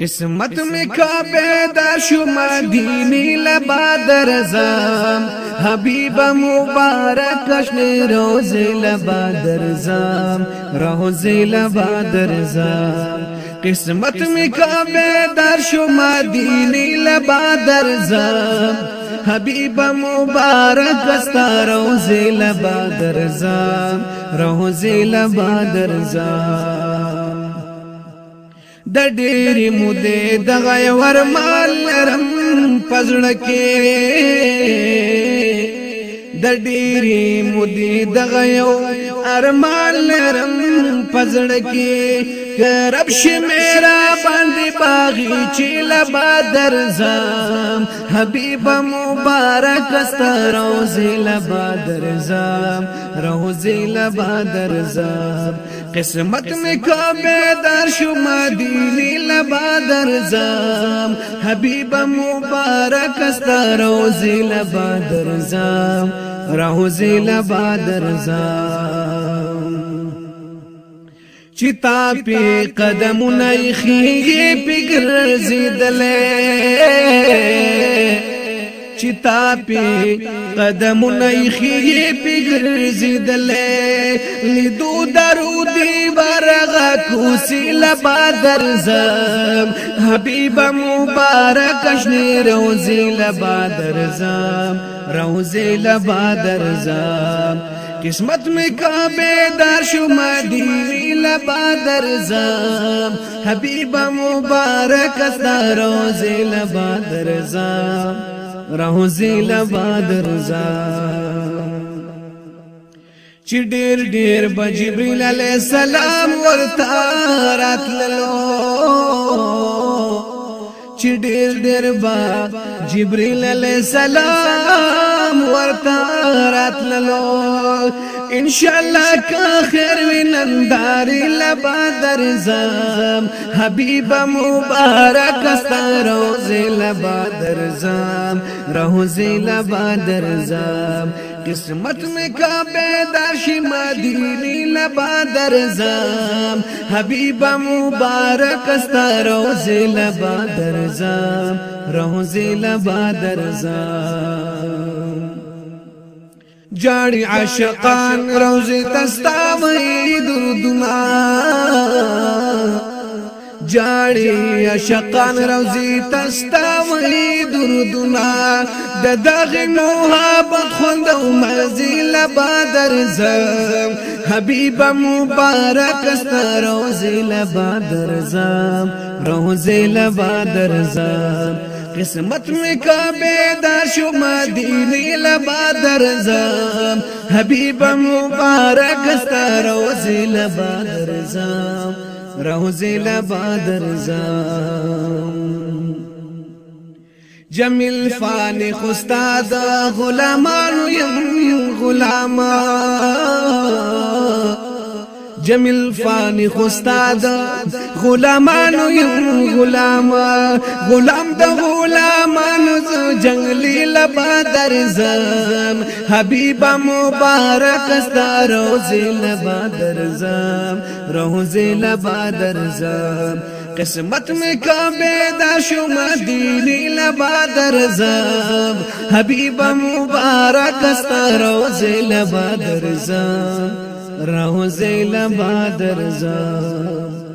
قسمت میں کعبے دا شو مدینی لبادر زام حبیب مبارک شن روز لبادر زام روز لبادر زام قسمت میں کعبے دا شو مدینی لبادر زام حبیب مبارک استا روز لبادر زام روز لبادر زام د ډېرې مودې دغه ورمال لرم پزړه کې د ډېرې مودې دغه یو ارمان لرم پزړه کې کرب شمیره راغی چې لبا درځم حبیب مبارک است روزي لبا درځم روزي لبا درځم قسمت مې کعبه در شو مدینه لبا درځم حبیب مبارک است روزي لبا درځم روزي لبا درځم چې تا په قدمونه خيږي فکر زیدلې چتا پی قدم نیخی پی گرزیدلے لیدو درو دی ورغا کوسی لبا درزم حبیب مبارک شنی روزی لبا درزم روزی لبا درزم قسمت می کعبه دار شو مدینی لبا درزم حبیب مبارک است روزی لبا درزم روزي لباد رضا چې ډېر ډېر بجبريل عليه السلام ورته راتللو چې ډېر ډېر با جبريل عليه السلام ورته راتللو ان شاء الله کا خیر ویننداري لبادر زم حبيب مبارک است روز لبادر زم روز لبادر زم قسمت میں کا بیداش مدینی لبا درزام حبیب مبارک استا روز لبا درزام روز لبا درزام جاړي عاشقان روزي تستا مې دردونه جاړي عاشقان روزي تستا مې دردونه د دغه محبت خوند او مزي لبادر زم حبيب مبارک ست روزي لبادر زم روزي لبادر زم قسمت میں حبیب مبارک زام روزی لبا لبادر روزی روز درزا جمیل فان غلامان یم غلامان جمیل فانی غلامانو یو غلام غلامانو تو جنگلی لبا در مبارک استا مبارہ لبا روزر جام لبا لبادر قسمت میں کعبے دا شما دینی لبا جام حبیب مبارک استا روزے لبا ج روزې لبادر زم